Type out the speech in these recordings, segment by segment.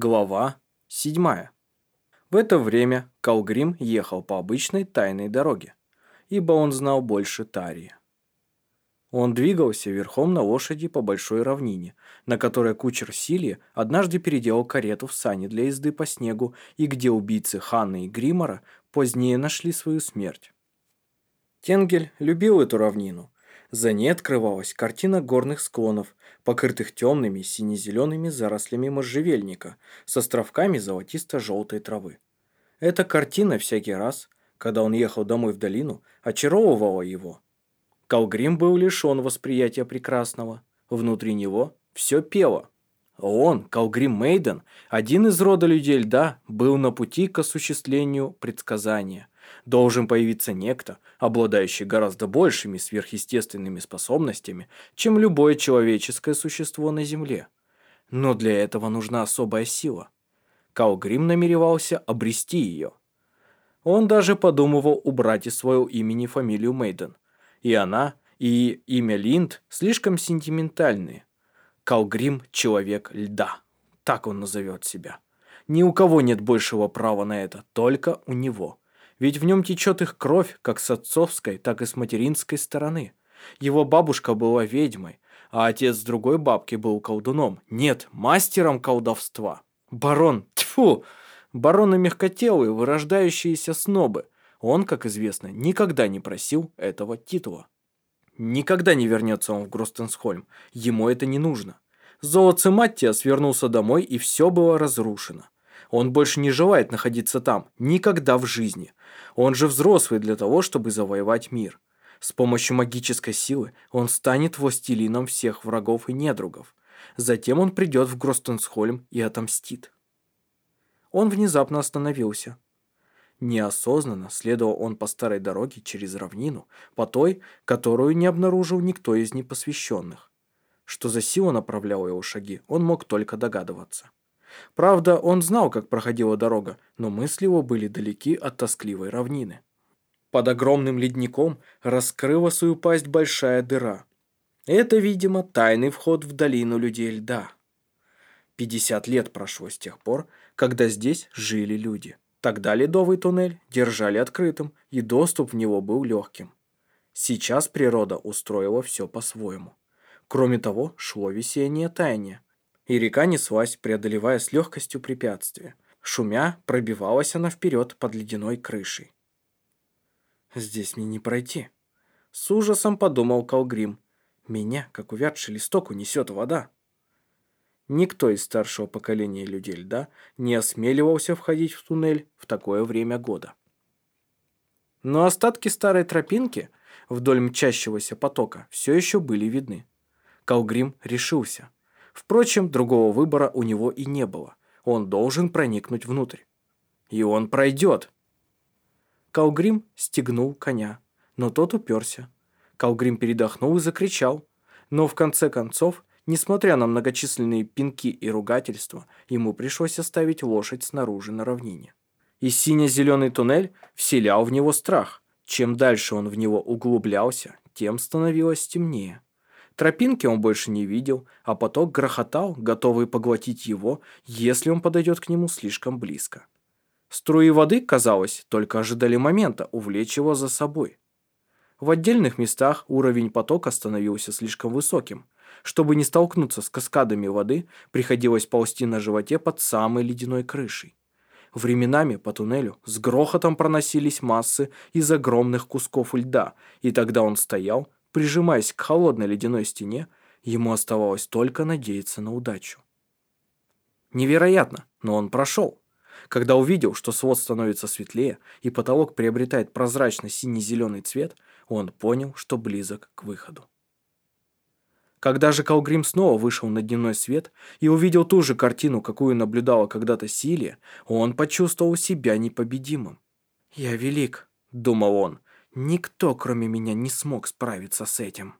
Глава 7. В это время Калгрим ехал по обычной тайной дороге, ибо он знал больше Тарии. Он двигался верхом на лошади по большой равнине, на которой кучер Силия однажды переделал карету в сани для езды по снегу и где убийцы Ханны и Гримора позднее нашли свою смерть. Тенгель любил эту равнину, за ней открывалась картина горных склонов, покрытых темными сине-зелеными зарослями можжевельника с островками золотисто-желтой травы. Эта картина всякий раз, когда он ехал домой в долину, очаровывала его. Калгрим был лишен восприятия прекрасного. Внутри него все пело. Он, Калгрим Мейден, один из рода людей льда, был на пути к осуществлению предсказания – должен появиться некто, обладающий гораздо большими сверхъестественными способностями, чем любое человеческое существо на Земле. Но для этого нужна особая сила. Калгрим намеревался обрести ее. Он даже подумывал убрать из своего имени фамилию Мейден. И она, и имя Линд слишком сентиментальные. Калгрим – человек льда. Так он назовет себя. Ни у кого нет большего права на это, только у него – ведь в нем течет их кровь, как с отцовской, так и с материнской стороны. Его бабушка была ведьмой, а отец другой бабки был колдуном. Нет, мастером колдовства. Барон, тьфу! Бароны мягкотелые, вырождающиеся снобы. Он, как известно, никогда не просил этого титула. Никогда не вернется он в Гростенсхольм. Ему это не нужно. Золотце Маттиас вернулся домой, и все было разрушено. Он больше не желает находиться там. Никогда в жизни. Он же взрослый для того, чтобы завоевать мир. С помощью магической силы он станет властелином всех врагов и недругов. Затем он придет в Гростенсхольм и отомстит. Он внезапно остановился. Неосознанно следовал он по старой дороге через равнину, по той, которую не обнаружил никто из непосвященных. Что за сила направляла его шаги, он мог только догадываться. Правда, он знал, как проходила дорога, но мысли его были далеки от тоскливой равнины. Под огромным ледником раскрыла свою пасть большая дыра. Это, видимо, тайный вход в долину людей льда. 50 лет прошло с тех пор, когда здесь жили люди. Тогда ледовый туннель держали открытым, и доступ в него был легким. Сейчас природа устроила все по-своему. Кроме того, шло весеннее таяние и река неслась, преодолевая с легкостью препятствия. Шумя, пробивалась она вперед под ледяной крышей. «Здесь мне не пройти», — с ужасом подумал Калгрим. «Меня, как увядший листок, унесет вода». Никто из старшего поколения людей льда не осмеливался входить в туннель в такое время года. Но остатки старой тропинки вдоль мчащегося потока все еще были видны. Калгрим решился — Впрочем, другого выбора у него и не было. Он должен проникнуть внутрь. И он пройдет. Калгрим стегнул коня, но тот уперся. Калгрим передохнул и закричал. Но в конце концов, несмотря на многочисленные пинки и ругательства, ему пришлось оставить лошадь снаружи на равнине. И сине-зеленый туннель вселял в него страх. Чем дальше он в него углублялся, тем становилось темнее. Тропинки он больше не видел, а поток грохотал, готовый поглотить его, если он подойдет к нему слишком близко. Струи воды, казалось, только ожидали момента увлечь его за собой. В отдельных местах уровень потока становился слишком высоким. Чтобы не столкнуться с каскадами воды, приходилось ползти на животе под самой ледяной крышей. Временами по туннелю с грохотом проносились массы из огромных кусков льда, и тогда он стоял, Прижимаясь к холодной ледяной стене, ему оставалось только надеяться на удачу. Невероятно, но он прошел. Когда увидел, что свод становится светлее и потолок приобретает прозрачно синий-зеленый цвет, он понял, что близок к выходу. Когда же Калгрим снова вышел на дневной свет и увидел ту же картину, какую наблюдала когда-то Силия, он почувствовал себя непобедимым. «Я велик», — думал он, Никто, кроме меня, не смог справиться с этим.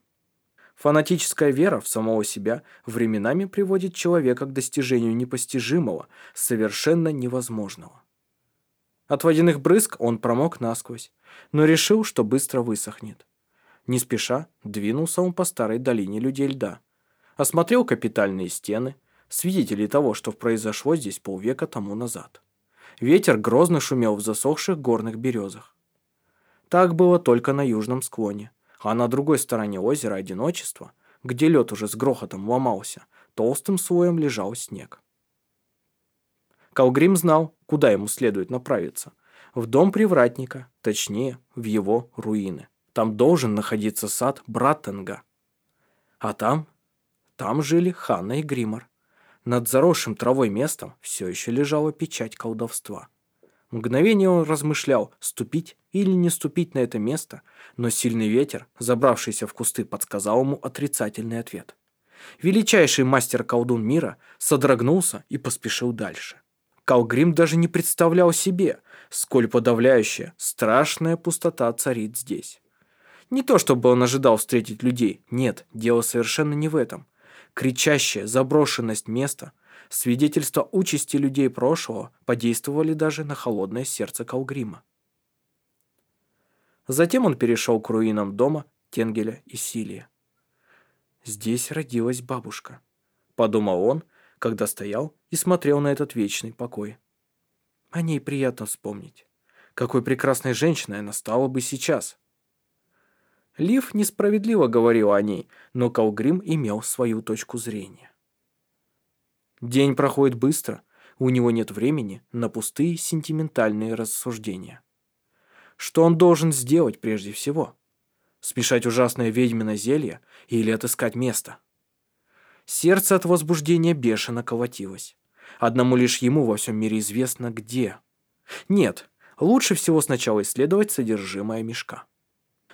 Фанатическая вера в самого себя временами приводит человека к достижению непостижимого, совершенно невозможного. От водяных брызг он промок насквозь, но решил, что быстро высохнет. Не спеша двинулся он по старой долине людей льда. Осмотрел капитальные стены, свидетелей того, что произошло здесь полвека тому назад. Ветер грозно шумел в засохших горных березах. Так было только на южном склоне, а на другой стороне озера Одиночества, где лед уже с грохотом ломался, толстым слоем лежал снег. Калгрим знал, куда ему следует направиться. В дом привратника, точнее, в его руины. Там должен находиться сад Браттенга. А там, там жили Ханна и Гримор. Над заросшим травой местом все еще лежала печать колдовства. Мгновение он размышлял, ступить или не ступить на это место, но сильный ветер, забравшийся в кусты, подсказал ему отрицательный ответ. Величайший мастер-колдун мира содрогнулся и поспешил дальше. Калгрим даже не представлял себе, сколь подавляющая, страшная пустота царит здесь. Не то чтобы он ожидал встретить людей, нет, дело совершенно не в этом. Кричащая заброшенность места, свидетельство участи людей прошлого подействовали даже на холодное сердце Калгрима. Затем он перешел к руинам дома Тенгеля и Силия. «Здесь родилась бабушка», — подумал он, когда стоял и смотрел на этот вечный покой. О ней приятно вспомнить. Какой прекрасной женщиной она стала бы сейчас. Лив несправедливо говорил о ней, но Калгрим имел свою точку зрения. День проходит быстро, у него нет времени на пустые сентиментальные рассуждения. Что он должен сделать прежде всего? Смешать ужасное ведьмино зелье или отыскать место? Сердце от возбуждения бешено колотилось. Одному лишь ему во всем мире известно где. Нет, лучше всего сначала исследовать содержимое мешка.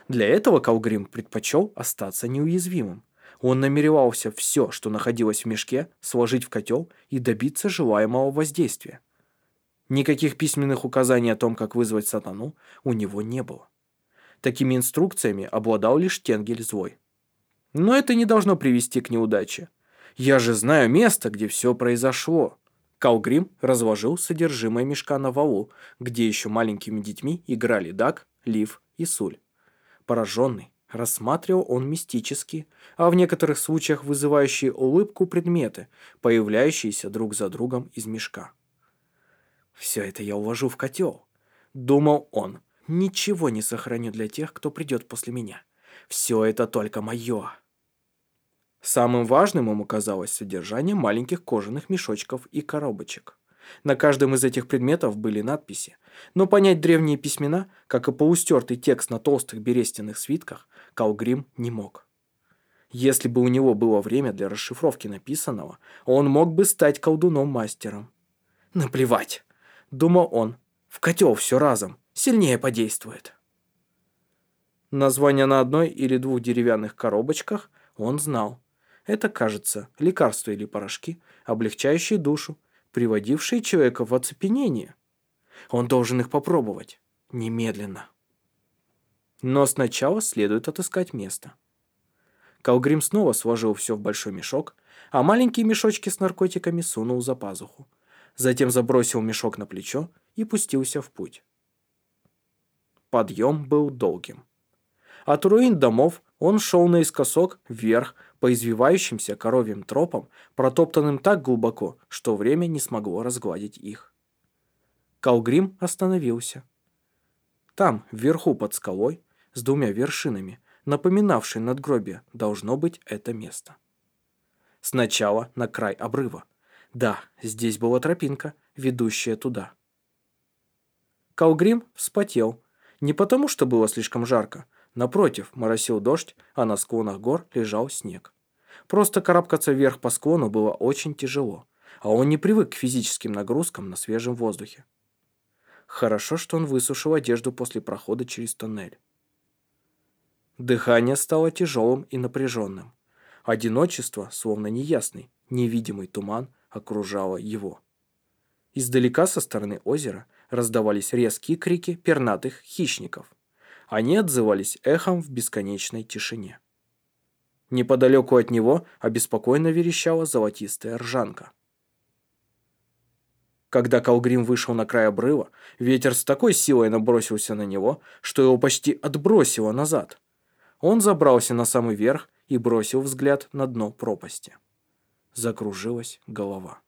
Для этого Калгрим предпочел остаться неуязвимым. Он намеревался все, что находилось в мешке, сложить в котел и добиться желаемого воздействия. Никаких письменных указаний о том, как вызвать сатану, у него не было. Такими инструкциями обладал лишь Тенгель Злой. Но это не должно привести к неудаче. Я же знаю место, где все произошло. Калгрим разложил содержимое мешка на валу, где еще маленькими детьми играли Дак, Лив и Суль. Пораженный, рассматривал он мистические, а в некоторых случаях вызывающие улыбку предметы, появляющиеся друг за другом из мешка. «Все это я уложу в котел», — думал он. «Ничего не сохраню для тех, кто придет после меня. Все это только мое». Самым важным ему казалось содержание маленьких кожаных мешочков и коробочек. На каждом из этих предметов были надписи, но понять древние письмена, как и полустертый текст на толстых берестяных свитках, Калгрим не мог. Если бы у него было время для расшифровки написанного, он мог бы стать колдуном-мастером. «Наплевать!» – думал он. «В котел все разом, сильнее подействует». Название на одной или двух деревянных коробочках он знал, это, кажется, лекарства или порошки, облегчающие душу, приводившие человека в оцепенение. Он должен их попробовать. Немедленно. Но сначала следует отыскать место. Калгрим снова сложил все в большой мешок, а маленькие мешочки с наркотиками сунул за пазуху. Затем забросил мешок на плечо и пустился в путь. Подъем был долгим. От руин домов он шел наискосок вверх по извивающимся коровьим тропам, протоптанным так глубоко, что время не смогло разгладить их. Калгрим остановился. Там, вверху под скалой, с двумя вершинами, напоминавшей надгробие, должно быть это место. Сначала на край обрыва. Да, здесь была тропинка, ведущая туда. Калгрим вспотел. Не потому, что было слишком жарко. Напротив, моросил дождь, а на склонах гор лежал снег. Просто карабкаться вверх по склону было очень тяжело, а он не привык к физическим нагрузкам на свежем воздухе. Хорошо, что он высушил одежду после прохода через тоннель. Дыхание стало тяжелым и напряженным. Одиночество, словно неясный, невидимый туман, окружало его. Издалека со стороны озера раздавались резкие крики пернатых хищников. Они отзывались эхом в бесконечной тишине. Неподалеку от него обеспокоенно верещала золотистая ржанка. Когда Калгрим вышел на край обрыва, ветер с такой силой набросился на него, что его почти отбросило назад. Он забрался на самый верх и бросил взгляд на дно пропасти. закружилась голова.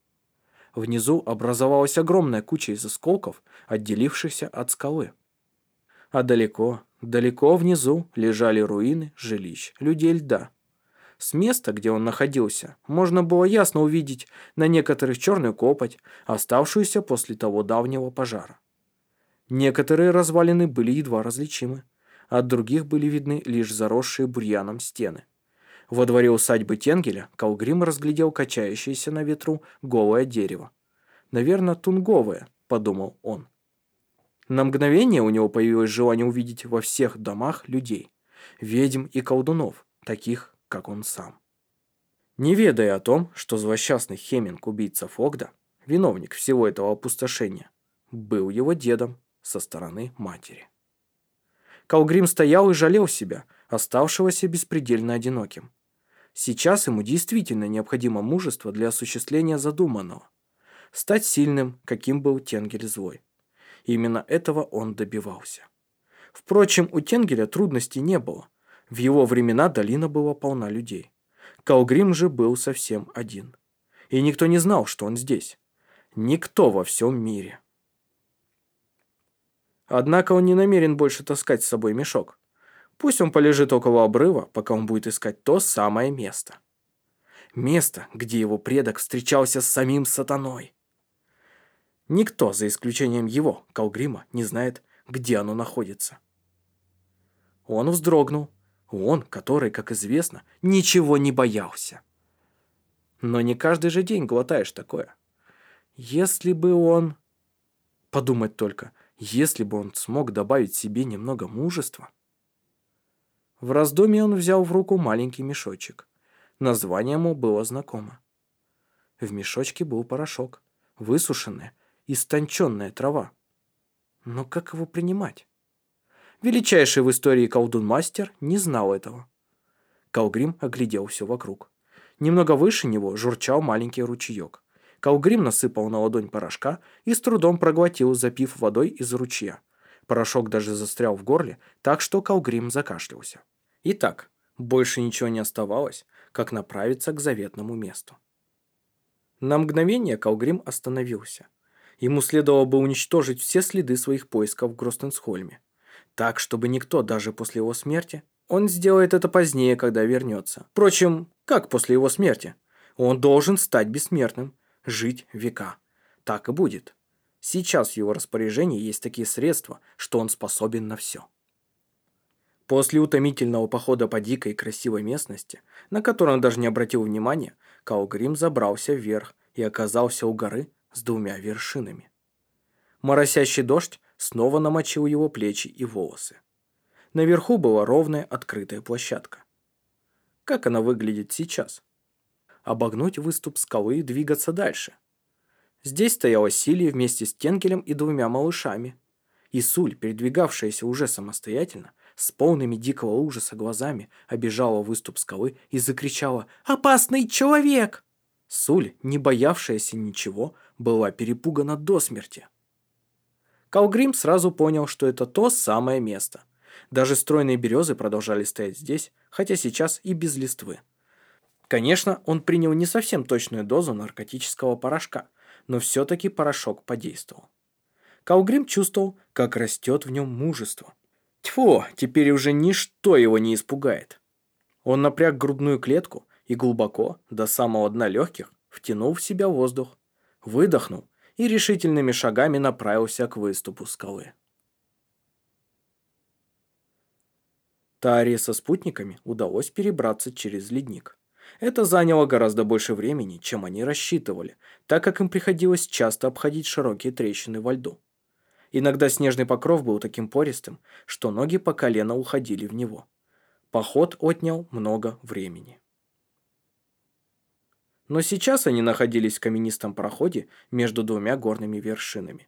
Внизу образовалась огромная куча из осколков, отделившихся от скалы. А далеко, далеко внизу лежали руины жилищ людей льда. С места, где он находился, можно было ясно увидеть на некоторых черную копоть, оставшуюся после того давнего пожара. Некоторые развалины были едва различимы, от других были видны лишь заросшие бурьяном стены. Во дворе усадьбы Тенгеля Калгрим разглядел качающееся на ветру голое дерево. «Наверное, тунговое», — подумал он. На мгновение у него появилось желание увидеть во всех домах людей, ведьм и колдунов, таких, как он сам. Не ведая о том, что злосчастный Хеминг, убийца Фогда, виновник всего этого опустошения, был его дедом со стороны матери. Калгрим стоял и жалел себя, оставшегося беспредельно одиноким. Сейчас ему действительно необходимо мужество для осуществления задуманного. Стать сильным, каким был Тенгель злой. Именно этого он добивался. Впрочем, у Тенгеля трудностей не было. В его времена долина была полна людей. Калгрим же был совсем один. И никто не знал, что он здесь. Никто во всем мире. Однако он не намерен больше таскать с собой мешок. Пусть он полежит около обрыва, пока он будет искать то самое место. Место, где его предок встречался с самим сатаной. Никто, за исключением его, Калгрима, не знает, где оно находится. Он вздрогнул. Он, который, как известно, ничего не боялся. Но не каждый же день глотаешь такое. Если бы он... Подумать только, если бы он смог добавить себе немного мужества... В раздумье он взял в руку маленький мешочек. Название ему было знакомо. В мешочке был порошок, высушенная, истонченная трава. Но как его принимать? Величайший в истории колдун-мастер не знал этого. Калгрим оглядел все вокруг. Немного выше него журчал маленький ручеек. Калгрим насыпал на ладонь порошка и с трудом проглотил, запив водой из ручья. Порошок даже застрял в горле, так что Калгрим закашлялся. Итак, больше ничего не оставалось, как направиться к заветному месту. На мгновение Калгрим остановился. Ему следовало бы уничтожить все следы своих поисков в Гростенсхольме. Так, чтобы никто, даже после его смерти, он сделает это позднее, когда вернется. Впрочем, как после его смерти? Он должен стать бессмертным, жить века. Так и будет. Сейчас в его распоряжении есть такие средства, что он способен на все. После утомительного похода по дикой и красивой местности, на которую он даже не обратил внимания, Каугрим забрался вверх и оказался у горы с двумя вершинами. Моросящий дождь снова намочил его плечи и волосы. Наверху была ровная открытая площадка. Как она выглядит сейчас? Обогнуть выступ скалы и двигаться дальше – Здесь стояла Силия вместе с Тенгелем и двумя малышами. И Суль, передвигавшаяся уже самостоятельно, с полными дикого ужаса глазами, обежала выступ скалы и закричала «Опасный человек!». Суль, не боявшаяся ничего, была перепугана до смерти. Калгрим сразу понял, что это то самое место. Даже стройные березы продолжали стоять здесь, хотя сейчас и без листвы. Конечно, он принял не совсем точную дозу наркотического порошка, но все-таки порошок подействовал. Калгрим чувствовал, как растет в нем мужество. Тьфу, теперь уже ничто его не испугает. Он напряг грудную клетку и глубоко, до самого дна легких, втянул в себя воздух, выдохнул и решительными шагами направился к выступу скалы. Таре со спутниками удалось перебраться через ледник. Это заняло гораздо больше времени, чем они рассчитывали, так как им приходилось часто обходить широкие трещины во льду. Иногда снежный покров был таким пористым, что ноги по колено уходили в него. Поход отнял много времени. Но сейчас они находились в каменистом проходе между двумя горными вершинами.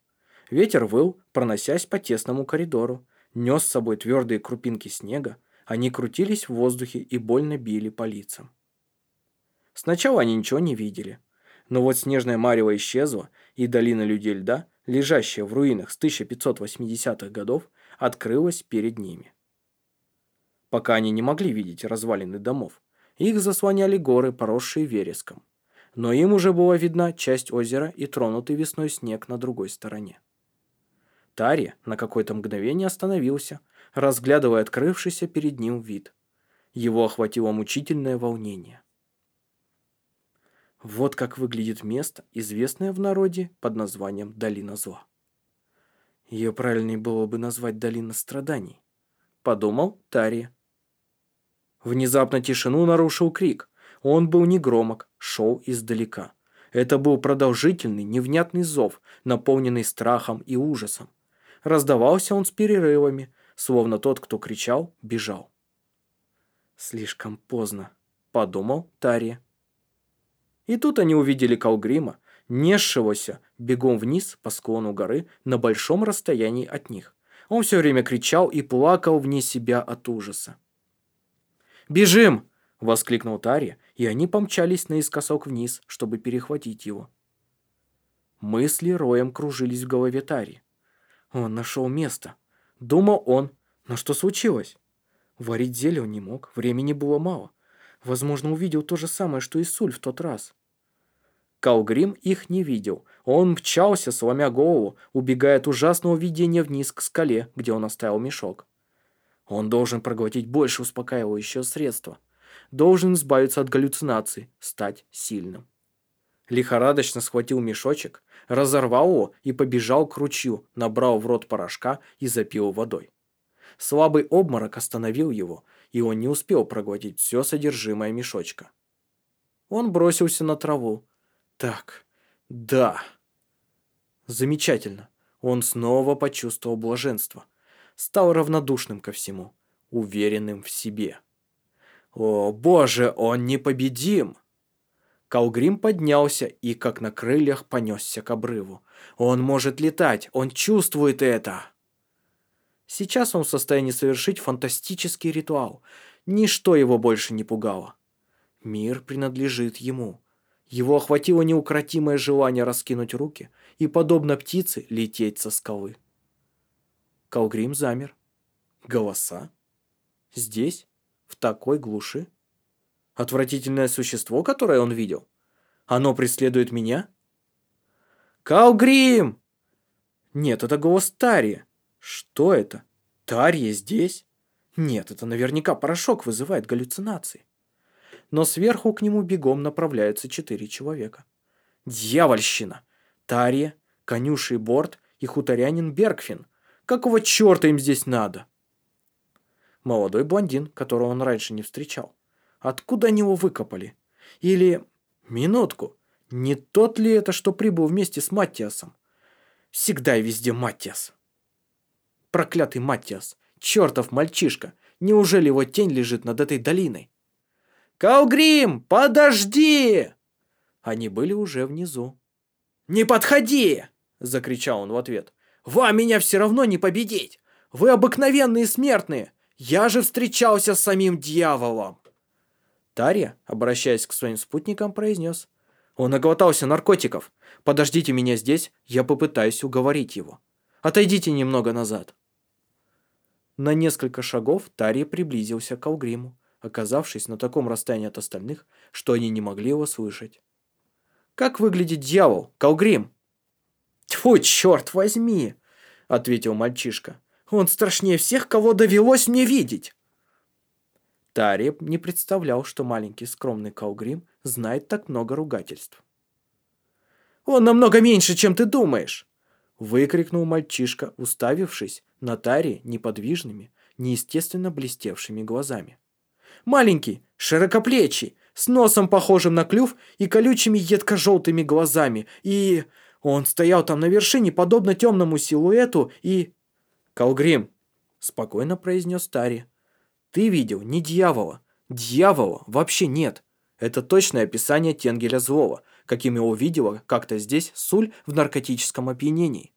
Ветер выл, проносясь по тесному коридору, нес с собой твердые крупинки снега, они крутились в воздухе и больно били по лицам. Сначала они ничего не видели. Но вот снежная марево исчезла, и долина людей льда, лежащая в руинах с 1580-х годов, открылась перед ними. Пока они не могли видеть развалины домов, их заслоняли горы, поросшие вереском. но им уже была видна часть озера и тронутый весной снег на другой стороне. Тари на какое-то мгновение остановился, разглядывая открывшийся перед ним вид. Его охватило мучительное волнение. Вот как выглядит место, известное в народе под названием Долина Зла. Ее правильнее было бы назвать Долина Страданий, подумал Тари. Внезапно тишину нарушил крик. Он был не громок, шел издалека. Это был продолжительный, невнятный зов, наполненный страхом и ужасом. Раздавался он с перерывами, словно тот, кто кричал, бежал. «Слишком поздно», — подумал Тари. И тут они увидели Калгрима, несшегося бегом вниз по склону горы на большом расстоянии от них. Он все время кричал и плакал вне себя от ужаса. «Бежим!» – воскликнул Тари, и они помчались наискосок вниз, чтобы перехватить его. Мысли роем кружились в голове Тари. Он нашел место. Думал он, но что случилось? Варить зелье он не мог, времени было мало. Возможно, увидел то же самое, что и Суль в тот раз. Калгрим их не видел. Он мчался, сломя голову, убегая от ужасного видения вниз к скале, где он оставил мешок. Он должен проглотить больше успокаивающего средства. Должен избавиться от галлюцинаций, стать сильным. Лихорадочно схватил мешочек, разорвал его и побежал к ручью, набрал в рот порошка и запил водой. Слабый обморок остановил его, и он не успел проглотить все содержимое мешочка. Он бросился на траву. Так, да. Замечательно. Он снова почувствовал блаженство стал равнодушным ко всему, уверенным в себе. «О, боже, он непобедим!» Калгрим поднялся и, как на крыльях, понесся к обрыву. «Он может летать, он чувствует это!» Сейчас он в состоянии совершить фантастический ритуал. Ничто его больше не пугало. Мир принадлежит ему. Его охватило неукротимое желание раскинуть руки и, подобно птице, лететь со скалы. Калгрим замер. Голоса? Здесь? В такой глуши? Отвратительное существо, которое он видел? Оно преследует меня? Калгрим! Нет, это голос Тария. Что это? Тарья здесь? Нет, это наверняка порошок вызывает галлюцинации. Но сверху к нему бегом направляются четыре человека. Дьявольщина! Тарья, конюший Борт и хуторянин Бергфин – Какого черта им здесь надо? Молодой блондин, которого он раньше не встречал. Откуда они его выкопали? Или... Минутку. Не тот ли это, что прибыл вместе с Маттиасом? Всегда и везде Маттиас. Проклятый Маттиас. Чертов мальчишка. Неужели его тень лежит над этой долиной? «Калгрим, подожди!» Они были уже внизу. «Не подходи!» – закричал он в ответ. Вам меня все равно не победить! Вы обыкновенные смертные! Я же встречался с самим дьяволом!» Тарья, обращаясь к своим спутникам, произнес. «Он оглотался наркотиков. Подождите меня здесь, я попытаюсь уговорить его. Отойдите немного назад». На несколько шагов Тарья приблизился к Алгриму, оказавшись на таком расстоянии от остальных, что они не могли его слышать. «Как выглядит дьявол, Калгрим?» «Тьфу, черт возьми!» — ответил мальчишка. «Он страшнее всех, кого довелось мне видеть!» Тареб не представлял, что маленький скромный Каугрим знает так много ругательств. «Он намного меньше, чем ты думаешь!» Выкрикнул мальчишка, уставившись на Таре неподвижными, неестественно блестевшими глазами. «Маленький, широкоплечий, с носом похожим на клюв и колючими едко-желтыми глазами, и... Он стоял там на вершине, подобно темному силуэту, и... «Калгрим», — спокойно произнес Тари, — «ты видел не дьявола. Дьявола вообще нет. Это точное описание Тенгеля Злого, каким его видела как-то здесь Суль в наркотическом опьянении».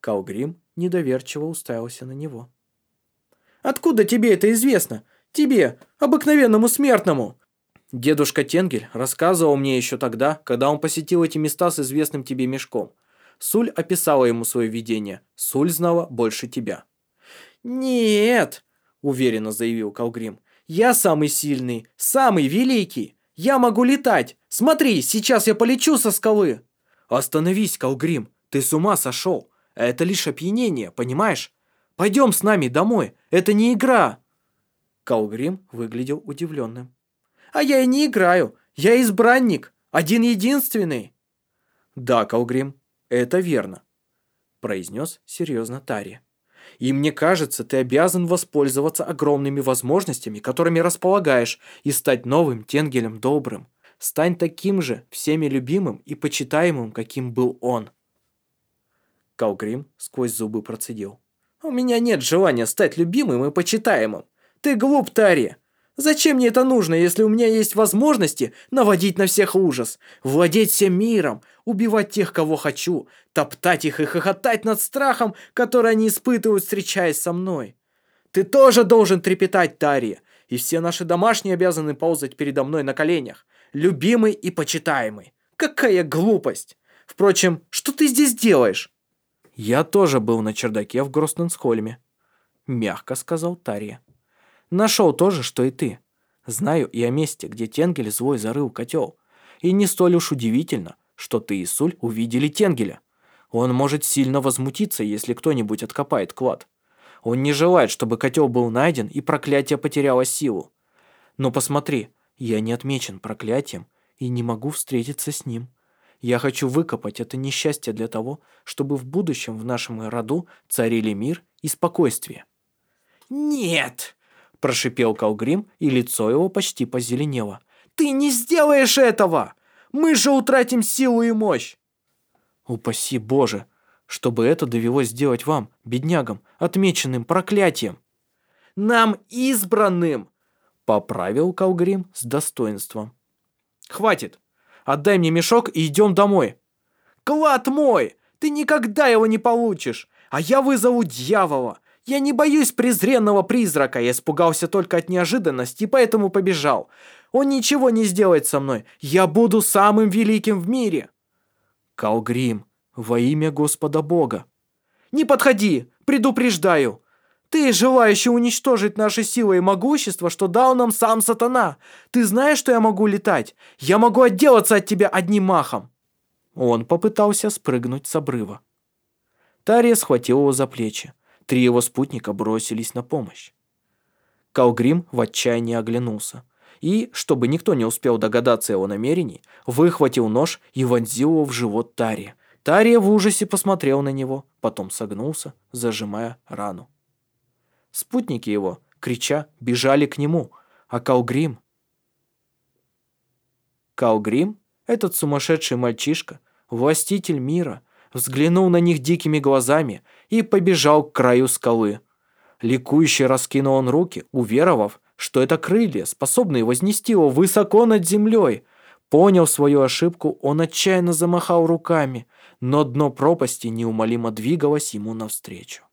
Калгрим недоверчиво уставился на него. «Откуда тебе это известно? Тебе, обыкновенному смертному!» Дедушка Тенгель рассказывал мне еще тогда, когда он посетил эти места с известным тебе мешком. Суль описала ему свое видение. Суль знала больше тебя. «Нет!» – уверенно заявил Калгрим. «Я самый сильный, самый великий! Я могу летать! Смотри, сейчас я полечу со скалы!» «Остановись, Калгрим! Ты с ума сошел! Это лишь опьянение, понимаешь? Пойдем с нами домой! Это не игра!» Калгрим выглядел удивленным. «А я и не играю! Я избранник! Один-единственный!» «Да, Калгрим, это верно», – произнес серьезно Тари. «И мне кажется, ты обязан воспользоваться огромными возможностями, которыми располагаешь, и стать новым Тенгелем Добрым. Стань таким же, всеми любимым и почитаемым, каким был он». Калгрим сквозь зубы процедил. «У меня нет желания стать любимым и почитаемым. Ты глуп, Тари. Зачем мне это нужно, если у меня есть возможности наводить на всех ужас, владеть всем миром, убивать тех, кого хочу, топтать их и хохотать над страхом, который они испытывают, встречаясь со мной? Ты тоже должен трепетать, Тария, и все наши домашние обязаны ползать передо мной на коленях, любимый и почитаемый. Какая глупость! Впрочем, что ты здесь делаешь? Я тоже был на чердаке в Гростенсхольме, мягко сказал Тария. Нашел то же, что и ты. Знаю и о месте, где Тенгель злой зарыл котел. И не столь уж удивительно, что ты и Суль увидели Тенгеля. Он может сильно возмутиться, если кто-нибудь откопает клад. Он не желает, чтобы котел был найден и проклятие потеряло силу. Но посмотри, я не отмечен проклятием и не могу встретиться с ним. Я хочу выкопать это несчастье для того, чтобы в будущем в нашем роду царили мир и спокойствие. «Нет!» Прошипел Калгрим, и лицо его почти позеленело. «Ты не сделаешь этого! Мы же утратим силу и мощь!» «Упаси Боже, чтобы это довелось сделать вам, беднягам, отмеченным проклятием!» «Нам избранным!» Поправил Калгрим с достоинством. «Хватит! Отдай мне мешок и идем домой!» «Клад мой! Ты никогда его не получишь! А я вызову дьявола! Я не боюсь презренного призрака, я испугался только от неожиданности, поэтому побежал. Он ничего не сделает со мной. Я буду самым великим в мире. Калгрим, во имя Господа Бога. Не подходи, предупреждаю. Ты, желающий уничтожить наши силы и могущество, что дал нам сам сатана. Ты знаешь, что я могу летать? Я могу отделаться от тебя одним махом. Он попытался спрыгнуть с обрыва. Тария схватил его за плечи. Три его спутника бросились на помощь. Калгрим в отчаянии оглянулся и, чтобы никто не успел догадаться его намерений, выхватил нож и вонзил его в живот Тария. Тария в ужасе посмотрел на него, потом согнулся, зажимая рану. Спутники его, крича, бежали к нему, а Калгрим... Калгрим, этот сумасшедший мальчишка, властитель мира, взглянул на них дикими глазами и побежал к краю скалы. Ликующе раскинул он руки, уверовав, что это крылья, способные вознести его высоко над землей. Понял свою ошибку, он отчаянно замахал руками, но дно пропасти неумолимо двигалось ему навстречу.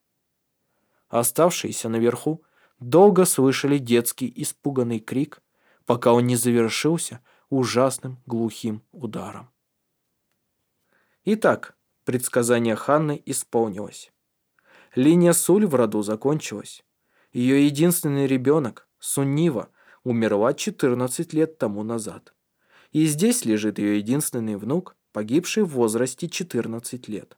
Оставшиеся наверху долго слышали детский испуганный крик, пока он не завершился ужасным глухим ударом. Итак, Предсказание Ханны исполнилось. Линия Суль в роду закончилась. Ее единственный ребенок, Суннива, умерла 14 лет тому назад. И здесь лежит ее единственный внук, погибший в возрасте 14 лет.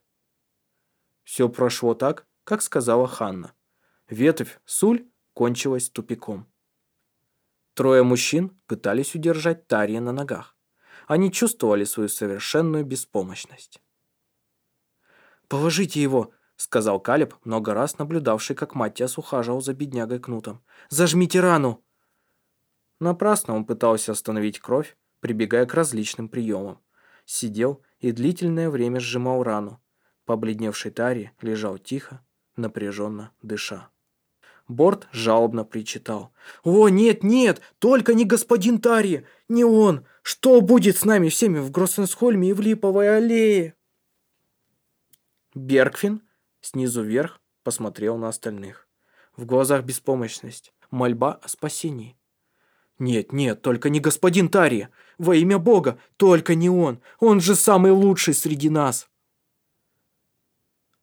Все прошло так, как сказала Ханна. Ветвь Суль кончилась тупиком. Трое мужчин пытались удержать Тария на ногах. Они чувствовали свою совершенную беспомощность. «Положите его!» — сказал Калиб, много раз наблюдавший, как Маттиас ухаживал за беднягой кнутом. «Зажмите рану!» Напрасно он пытался остановить кровь, прибегая к различным приемам. Сидел и длительное время сжимал рану. Побледневший Тари лежал тихо, напряженно дыша. Борт жалобно причитал. «О, нет, нет, только не господин Тари, не он! Что будет с нами всеми в Гроссенсхольме и в Липовой аллее?» Бергфин снизу вверх посмотрел на остальных. В глазах беспомощность, мольба о спасении. «Нет, нет, только не господин Тари! Во имя Бога, только не он! Он же самый лучший среди нас!»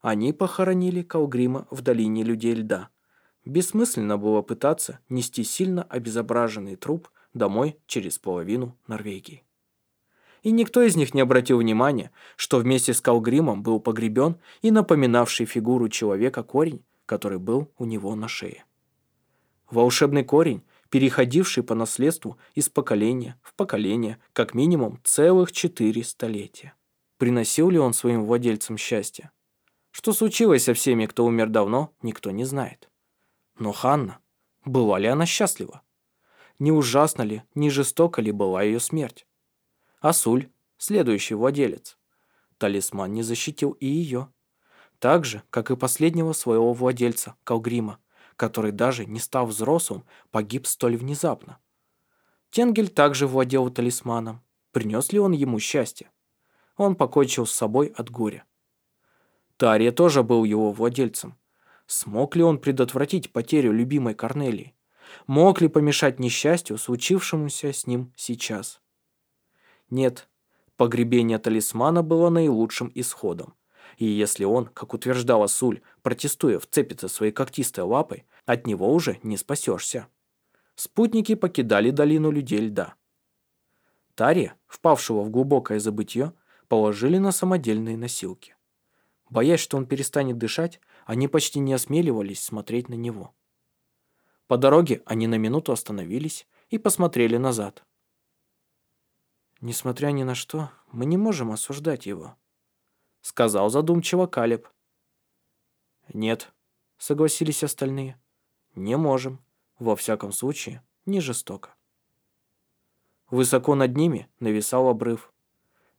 Они похоронили Калгрима в долине людей льда. Бессмысленно было пытаться нести сильно обезображенный труп домой через половину Норвегии. И никто из них не обратил внимания, что вместе с Калгримом был погребен и напоминавший фигуру человека корень, который был у него на шее. Волшебный корень, переходивший по наследству из поколения в поколение как минимум целых четыре столетия. Приносил ли он своим владельцам счастье? Что случилось со всеми, кто умер давно, никто не знает. Но Ханна, была ли она счастлива? Не ужасно ли, не жестоко ли была ее смерть? Асуль, следующий владелец. Талисман не защитил и ее. Так же, как и последнего своего владельца, Калгрима, который даже не став взрослым, погиб столь внезапно. Тенгель также владел талисманом. Принес ли он ему счастье? Он покончил с собой от горя. Тария тоже был его владельцем. Смог ли он предотвратить потерю любимой Корнелии? Мог ли помешать несчастью, случившемуся с ним сейчас? Нет, погребение талисмана было наилучшим исходом. И если он, как утверждала Суль, протестуя, вцепится своей когтистой лапой, от него уже не спасешься. Спутники покидали долину людей льда. Тария, впавшего в глубокое забытье, положили на самодельные носилки. Боясь, что он перестанет дышать, они почти не осмеливались смотреть на него. По дороге они на минуту остановились и посмотрели назад. «Несмотря ни на что, мы не можем осуждать его», — сказал задумчиво Калиб. «Нет», — согласились остальные, — «не можем. Во всяком случае, не жестоко». Высоко над ними нависал обрыв.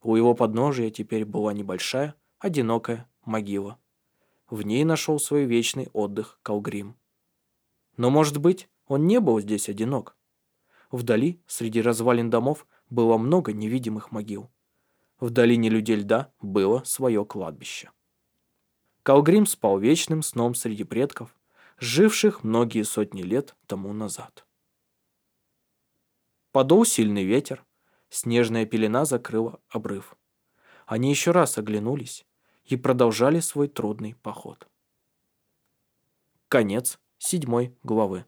У его подножия теперь была небольшая, одинокая могила. В ней нашел свой вечный отдых Калгрим. Но, может быть, он не был здесь одинок. Вдали, среди развалин домов, было много невидимых могил. В долине людей льда было свое кладбище. Калгрим спал вечным сном среди предков, живших многие сотни лет тому назад. Подул сильный ветер, снежная пелена закрыла обрыв. Они еще раз оглянулись и продолжали свой трудный поход. Конец седьмой главы.